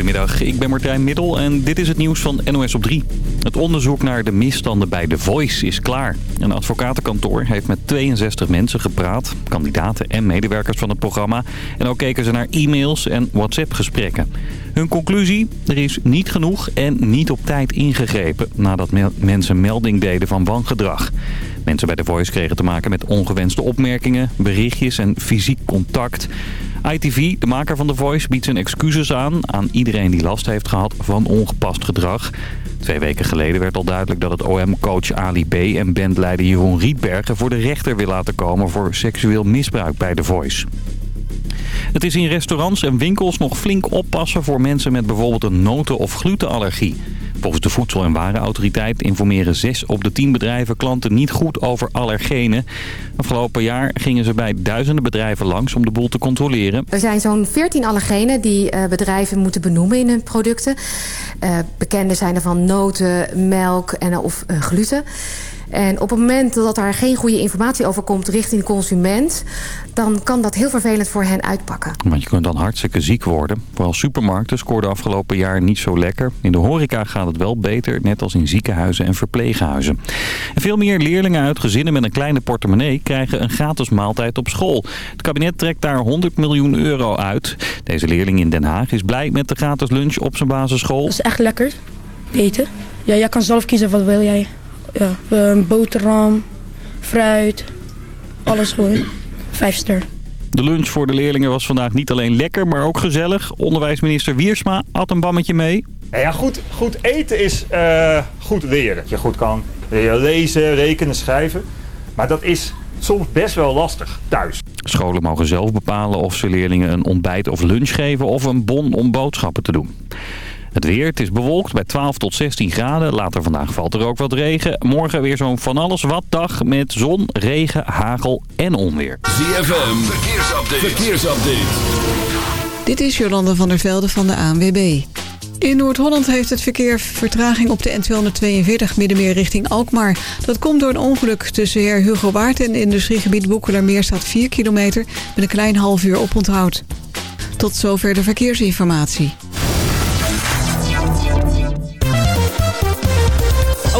Goedemiddag, ik ben Martijn Middel en dit is het nieuws van NOS op 3. Het onderzoek naar de misstanden bij The Voice is klaar. Een advocatenkantoor heeft met 62 mensen gepraat, kandidaten en medewerkers van het programma. En ook keken ze naar e-mails en WhatsApp-gesprekken. Hun conclusie? Er is niet genoeg en niet op tijd ingegrepen nadat mensen melding deden van wangedrag. Mensen bij The Voice kregen te maken met ongewenste opmerkingen, berichtjes en fysiek contact. ITV, de maker van The Voice, biedt zijn excuses aan aan iedereen die last heeft gehad van ongepast gedrag. Twee weken geleden werd al duidelijk dat het OM-coach Ali B. en bandleider Jeroen Rietbergen voor de rechter wil laten komen voor seksueel misbruik bij The Voice. Het is in restaurants en winkels nog flink oppassen voor mensen met bijvoorbeeld een noten- of glutenallergie. Volgens de Voedsel- en Warenautoriteit informeren 6 op de 10 bedrijven klanten niet goed over allergenen. Afgelopen jaar gingen ze bij duizenden bedrijven langs om de boel te controleren. Er zijn zo'n 14 allergenen die uh, bedrijven moeten benoemen in hun producten. Uh, bekende zijn er van noten, melk en, of uh, gluten. En op het moment dat daar geen goede informatie over komt richting de consument... dan kan dat heel vervelend voor hen uitpakken. Want je kunt dan hartstikke ziek worden. Vooral supermarkten scoorden afgelopen jaar niet zo lekker. In de horeca gaat het wel beter, net als in ziekenhuizen en verpleeghuizen. En veel meer leerlingen uit gezinnen met een kleine portemonnee... krijgen een gratis maaltijd op school. Het kabinet trekt daar 100 miljoen euro uit. Deze leerling in Den Haag is blij met de gratis lunch op zijn basisschool. Dat is echt lekker, eten. Ja, jij kan zelf kiezen wat wil jij ja, een boterham, fruit, alles gewoon. Vijf ster. De lunch voor de leerlingen was vandaag niet alleen lekker, maar ook gezellig. Onderwijsminister Wiersma had een bammetje mee. Ja, goed, goed eten is uh, goed leren. Dat je goed kan lezen, rekenen, schrijven. Maar dat is soms best wel lastig thuis. Scholen mogen zelf bepalen of ze leerlingen een ontbijt of lunch geven of een bon om boodschappen te doen. Het weer, het is bewolkt bij 12 tot 16 graden. Later vandaag valt er ook wat regen. Morgen weer zo'n van alles wat dag met zon, regen, hagel en onweer. ZFM, verkeersupdate. verkeersupdate. Dit is Jolanda van der Velde van de ANWB. In Noord-Holland heeft het verkeer vertraging op de N242 middenmeer richting Alkmaar. Dat komt door een ongeluk tussen Heer Hugo Waard en industriegebied Boekelermeer staat 4 kilometer met een klein half uur oponthoud. Tot zover de verkeersinformatie.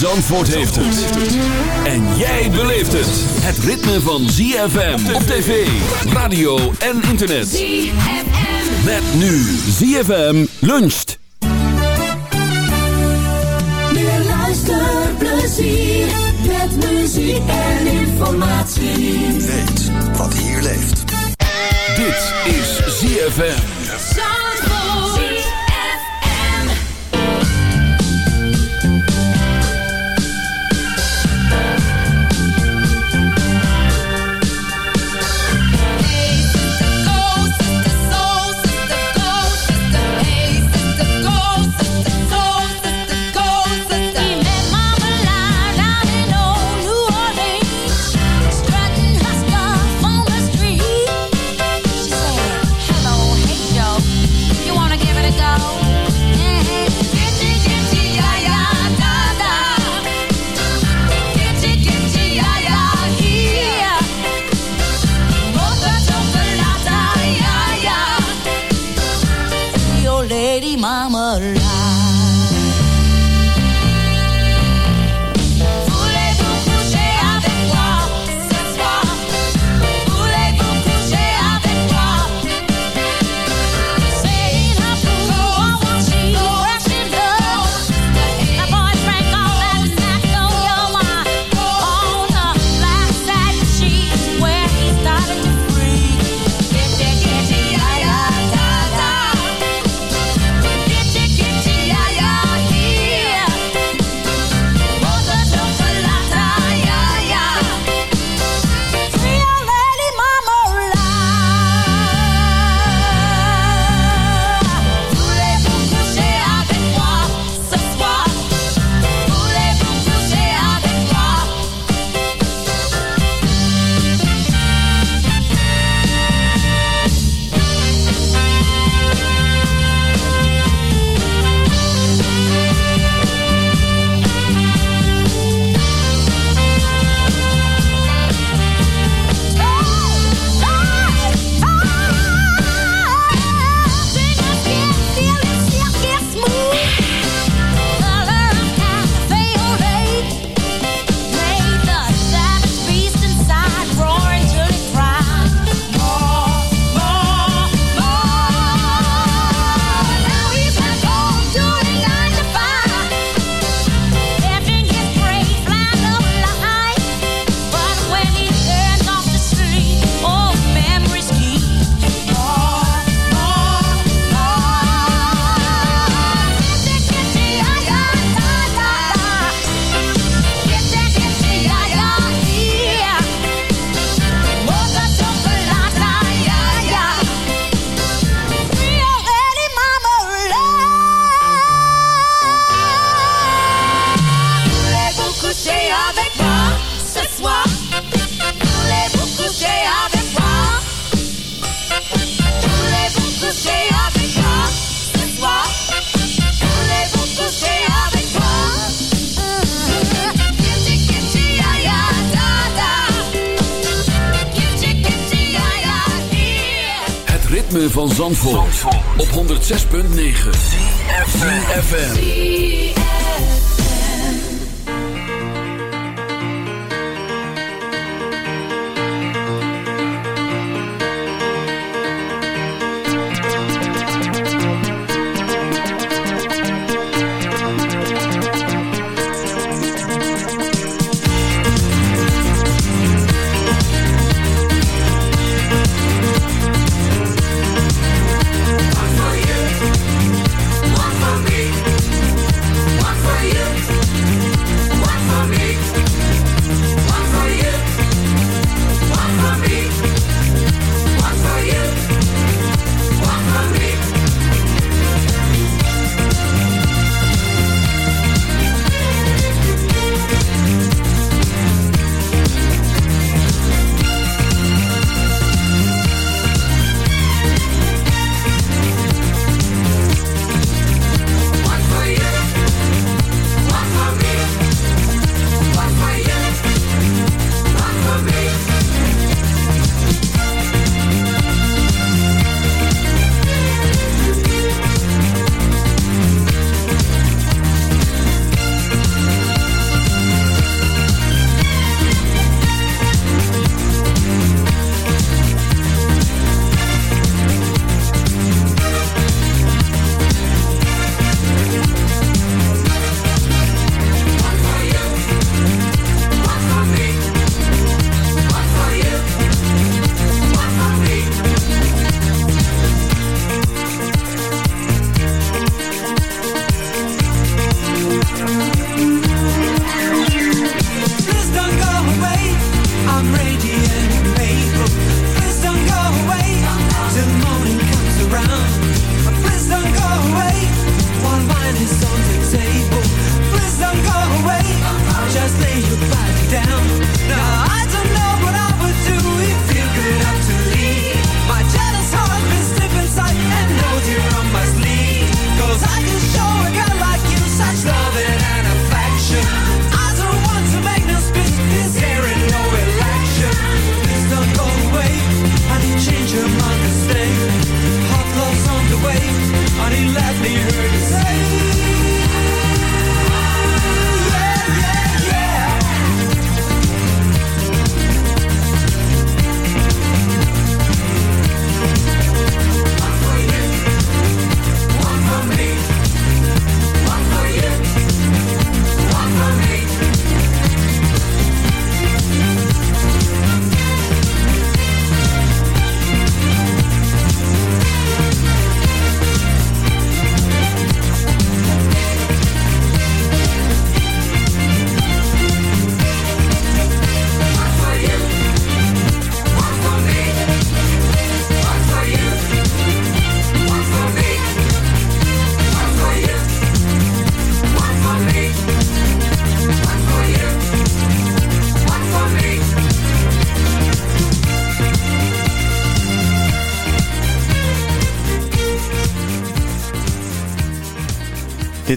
Zandvoort heeft het. En jij beleeft het. Het ritme van ZFM op tv, radio en internet. ZFM. Met nu ZFM luncht. Meer luisterplezier. Met muziek en informatie. Weet wat hier leeft. Dit is ZFM.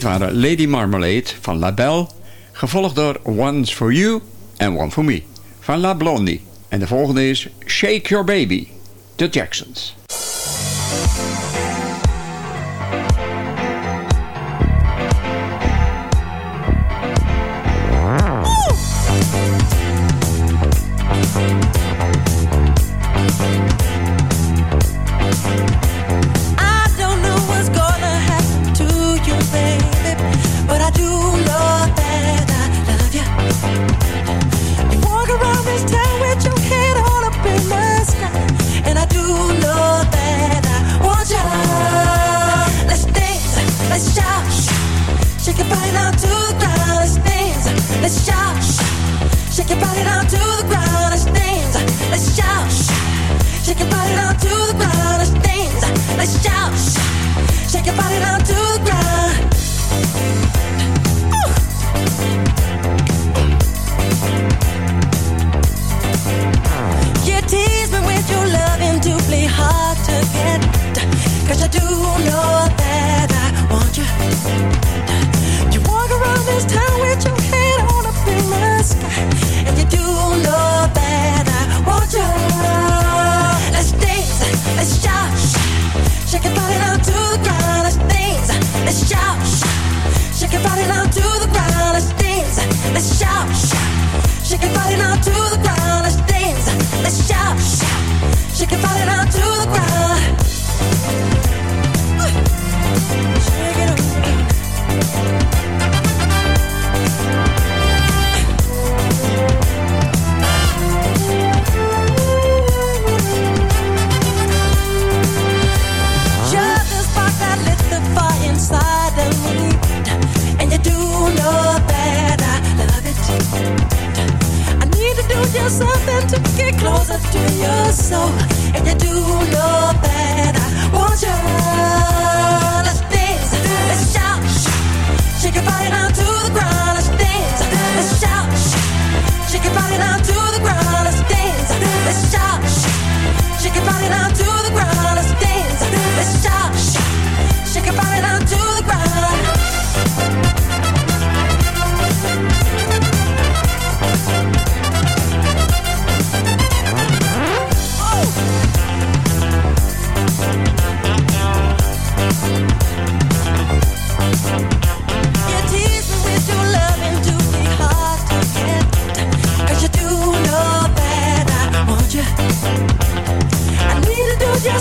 Waren Lady Marmalade van La Belle, gevolgd door One's for You and One for Me van La Blondie. En de volgende is Shake Your Baby, The Jacksons.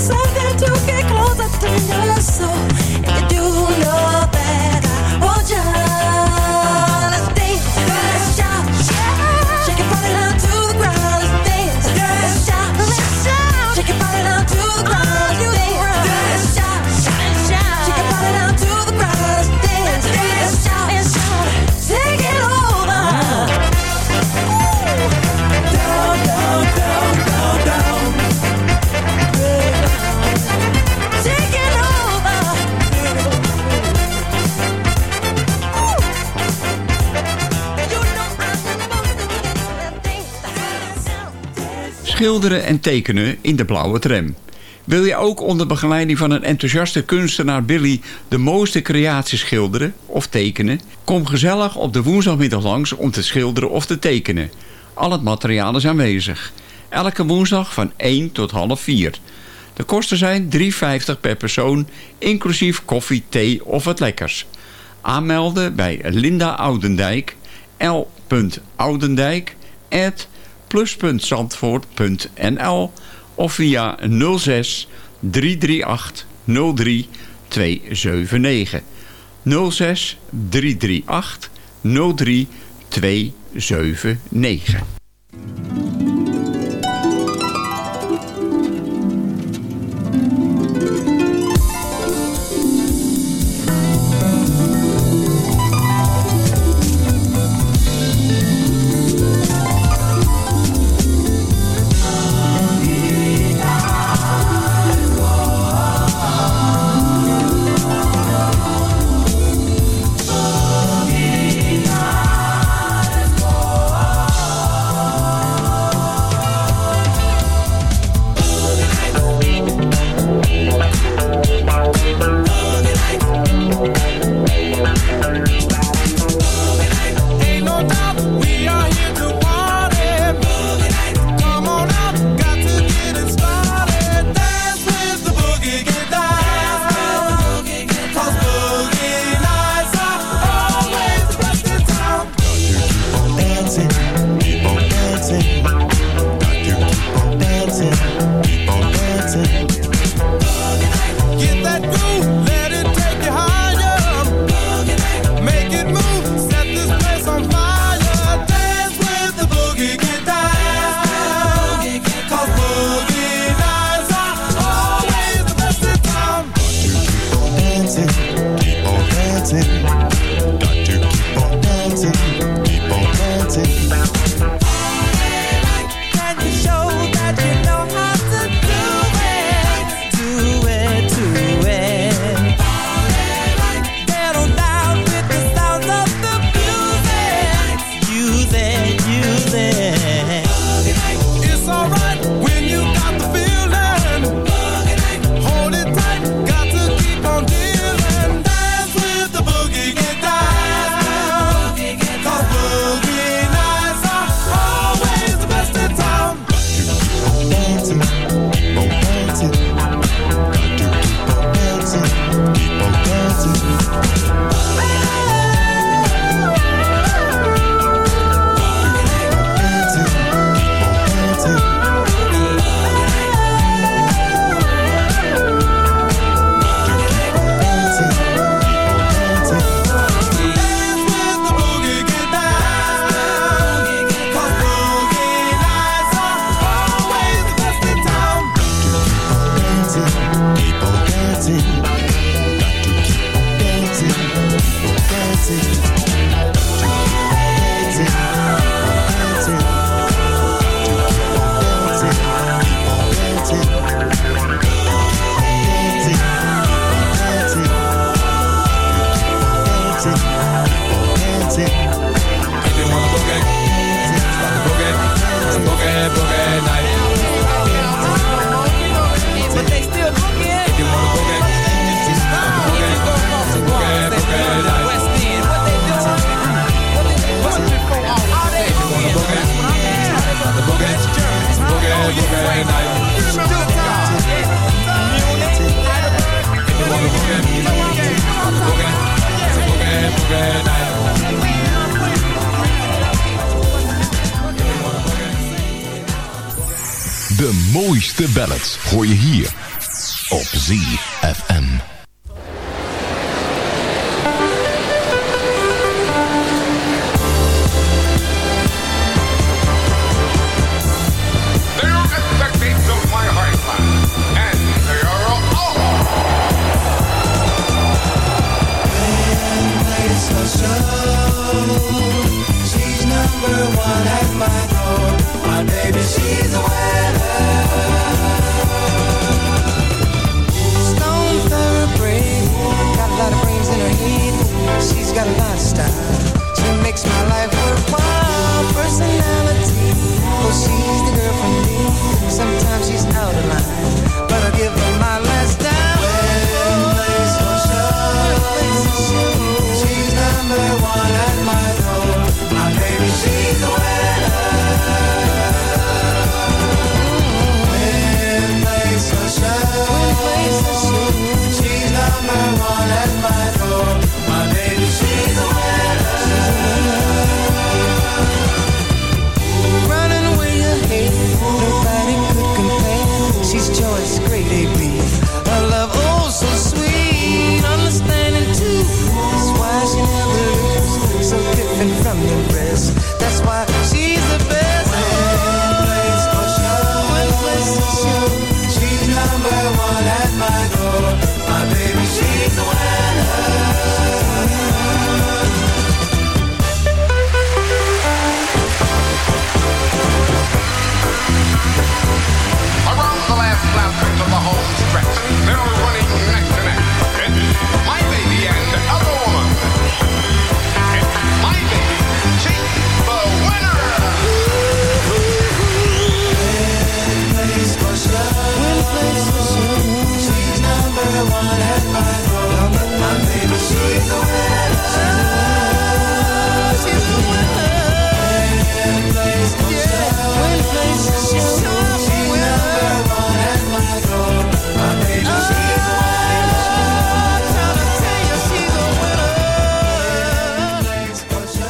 something to get closer to your soul. schilderen en tekenen in de blauwe tram. Wil je ook onder begeleiding van een enthousiaste kunstenaar Billy... de mooiste creaties schilderen of tekenen? Kom gezellig op de woensdagmiddag langs om te schilderen of te tekenen. Al het materiaal is aanwezig. Elke woensdag van 1 tot half 4. De kosten zijn 3,50 per persoon, inclusief koffie, thee of wat lekkers. Aanmelden bij Linda Oudendijk, l.oudendijk, at plus.zandvoort.nl of via 06 338 03279. 06 338 279.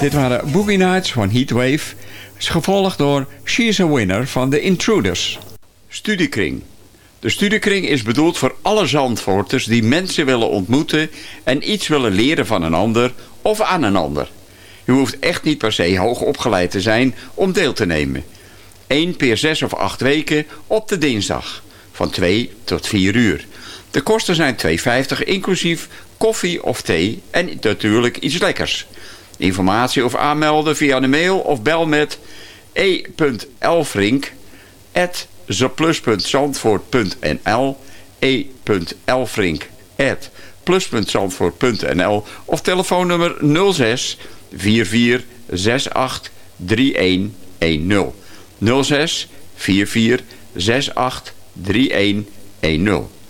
Dit waren Boogie Nights van Heatwave, gevolgd door She's a Winner van The Intruders. Studiekring. De studiekring is bedoeld voor alle Zandvoorters die mensen willen ontmoeten en iets willen leren van een ander of aan een ander. U hoeft echt niet per se hoog opgeleid te zijn om deel te nemen. 1 per 6 of 8 weken op de dinsdag van 2 tot 4 uur. De kosten zijn 2,50 inclusief koffie of thee en natuurlijk iets lekkers. Informatie of aanmelden via de mail of bel met e.elfrink at of telefoonnummer 06 44 68 3110 06 44 68 3110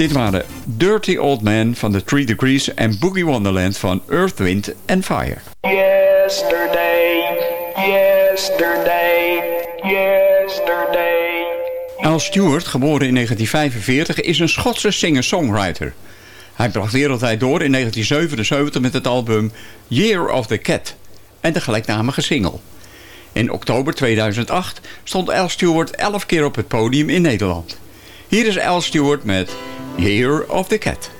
Dit waren Dirty Old Man van The Three Degrees en Boogie Wonderland van Earth, Wind and Fire. Yesterday, yesterday, yesterday. Al Stewart, geboren in 1945, is een Schotse singer-songwriter. Hij bracht wereldwijd door in 1977 met het album Year of the Cat en de gelijknamige single. In oktober 2008 stond Al Stewart 11 keer op het podium in Nederland. Hier is Al Stewart met Year of the Cat.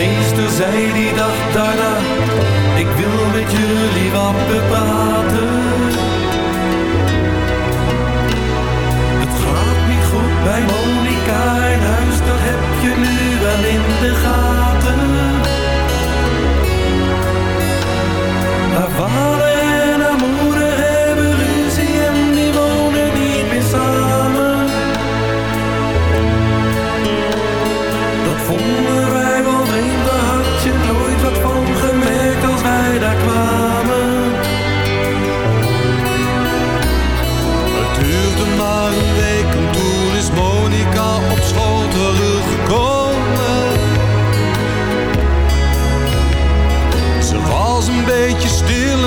Meester zei die dag daarna, ik wil met jullie wat bepraten. Het gaat niet goed bij Monica in huis, dat heb je nu wel in de gaten. Haar vader en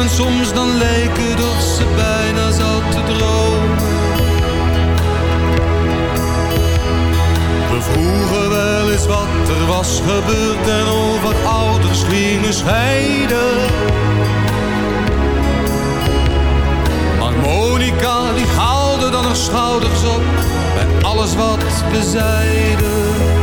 en soms dan het of ze bijna zat te dromen. We vroegen wel eens wat er was gebeurd en over ouders gingen scheiden. Maar Monica die haalde dan haar schouders op bij alles wat we zeiden.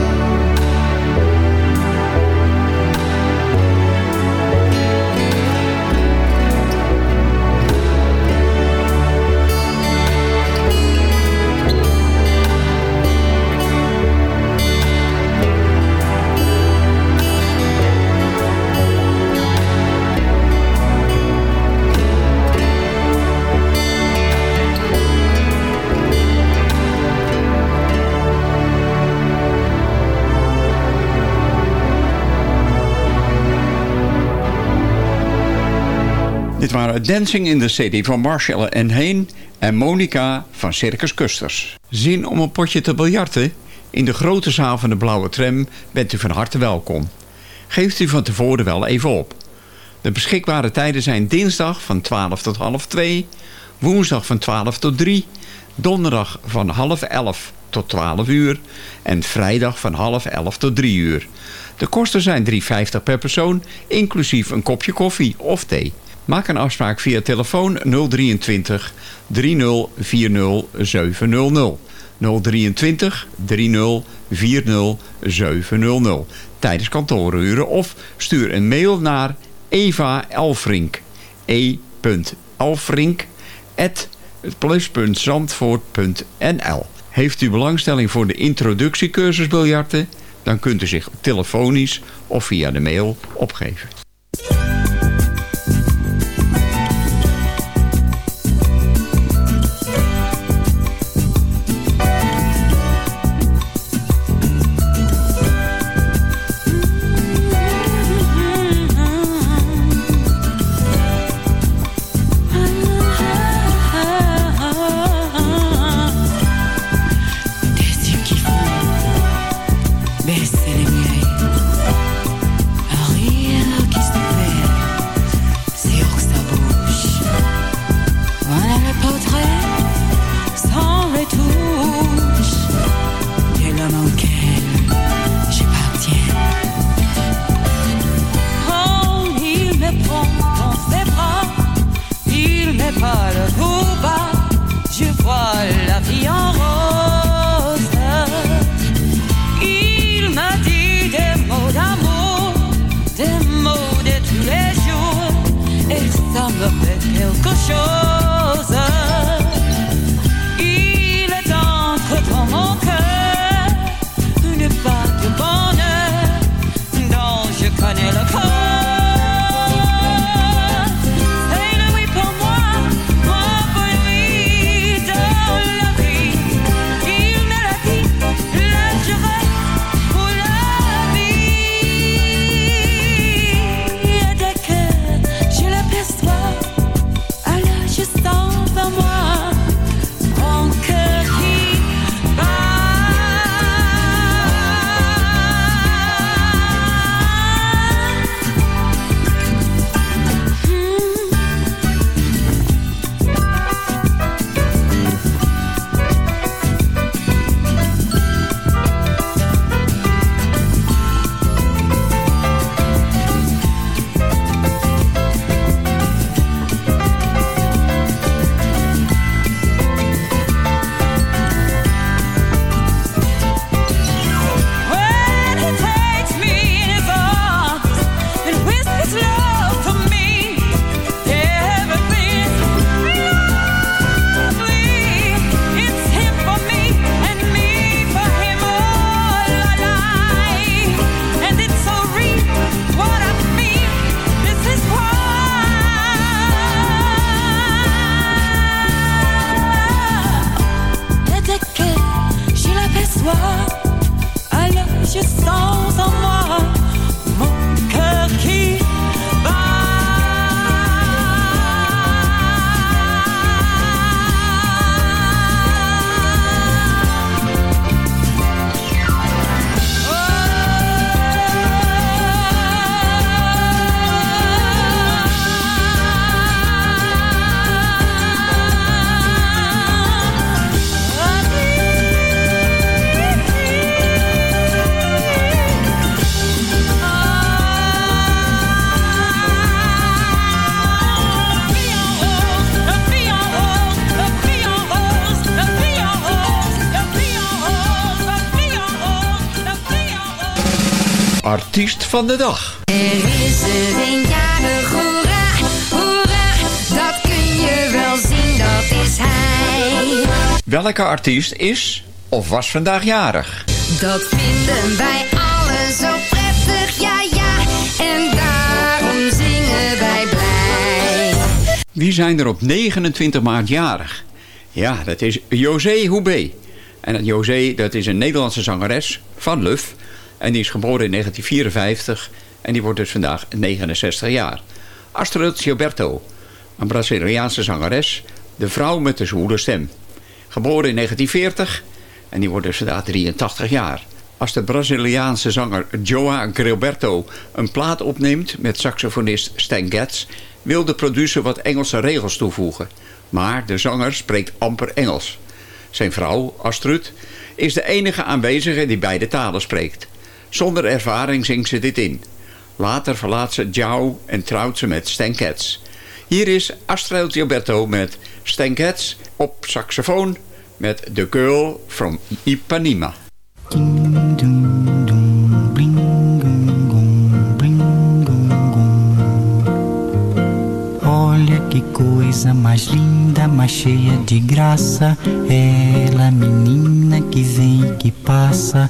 Dit waren Dancing in the City van Marshall en Heen en Monica van Circus Custers. Zin om een potje te biljarten? In de grote zaal van de Blauwe Tram bent u van harte welkom. Geeft u van tevoren wel even op. De beschikbare tijden zijn dinsdag van 12 tot half 2, woensdag van 12 tot 3, donderdag van half 11 tot 12 uur en vrijdag van half 11 tot 3 uur. De kosten zijn 3,50 per persoon, inclusief een kopje koffie of thee. Maak een afspraak via telefoon 023 3040 700. 023 3040 700 tijdens kantooruren of stuur een mail naar Eva Elfrink e.elfrink plus.zandvoort.nl Heeft u belangstelling voor de introductiecursus biljarten? Dan kunt u zich telefonisch of via de mail opgeven. Van de dag. Er is er een jarig, hoera, hoera, dat kun je wel zien, dat is hij. Welke artiest is of was vandaag jarig? Dat vinden wij allen zo prettig, ja ja, en daarom zingen wij blij. Wie zijn er op 29 maart jarig? Ja, dat is José Houbé. En José, dat is een Nederlandse zangeres van Luf. En die is geboren in 1954 en die wordt dus vandaag 69 jaar. Astrid Gilberto, een Braziliaanse zangeres, de vrouw met de zwoele stem. Geboren in 1940 en die wordt dus vandaag 83 jaar. Als de Braziliaanse zanger Joa Gilberto een plaat opneemt met saxofonist Stan Getz... wil de producer wat Engelse regels toevoegen. Maar de zanger spreekt amper Engels. Zijn vrouw, Astrid, is de enige aanwezige die beide talen spreekt. Zonder ervaring zingt ze dit in. Later verlaat ze Jou en trouwt ze met Stan Getz. Hier is Astrid Gilberto met Stan Getz op saxofoon met The Girl from Ipanema. Olha que coisa mais linda, mais cheia de graça. Ela, menina que vem e que passa,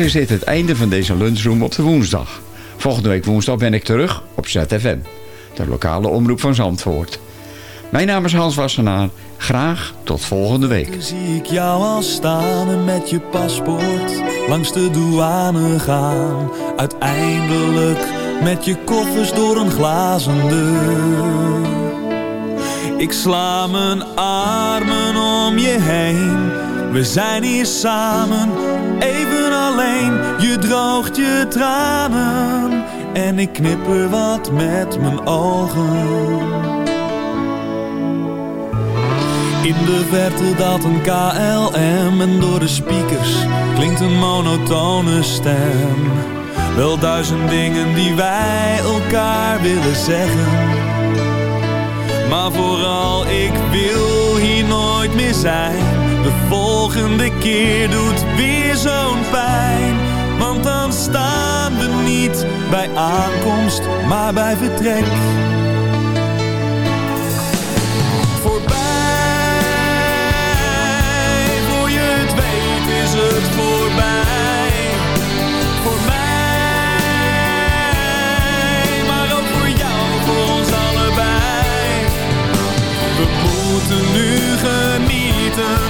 Is dit het einde van deze lunchroom op de woensdag. Volgende week woensdag ben ik terug op ZFM, de lokale omroep van Zandvoort. Mijn naam is Hans Wassenaar. Graag tot volgende week. Zie ik jou al staan met je paspoort langs de douane gaan. Uiteindelijk met je koffers door een glazen deur. Ik sla mijn armen om je heen. We zijn hier samen, even alleen. Je droogt je tranen en ik knipper wat met mijn ogen. In de verte daalt een KLM en door de speakers klinkt een monotone stem. Wel duizend dingen die wij elkaar willen zeggen. Maar vooral ik wil hier nooit meer zijn. De volgende keer doet weer zo'n pijn. Want dan staan we niet bij aankomst, maar bij vertrek. Voorbij, voor je het weet is het voorbij. Voor mij, maar ook voor jou, voor ons allebei. We moeten nu genieten